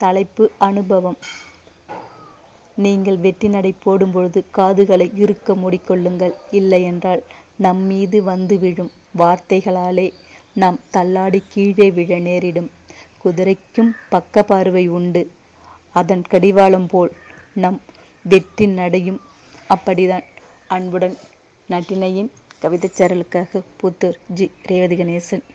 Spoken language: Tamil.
தலைப்பு அனுபவம் நீங்கள் வெற்றி நடை போடும்பொழுது காதுகளை இறுக்க மூடிக்கொள்ளுங்கள். இல்லையென்றால் நம்மீது வந்து விழும் வார்த்தைகளாலே நாம் தள்ளாடி கீழே விழ நேரிடும். குதிரைக்கும் பக்க பார்வை உண்டு. அதன் கடிவாளம் போல் நம் வெற்றி நடையும் அப்படிதான் அன்புடன் நட்டினையின் கவிதைச் சரலுக்காக புத்தூர் ஜி. ரேவதி கணேசன்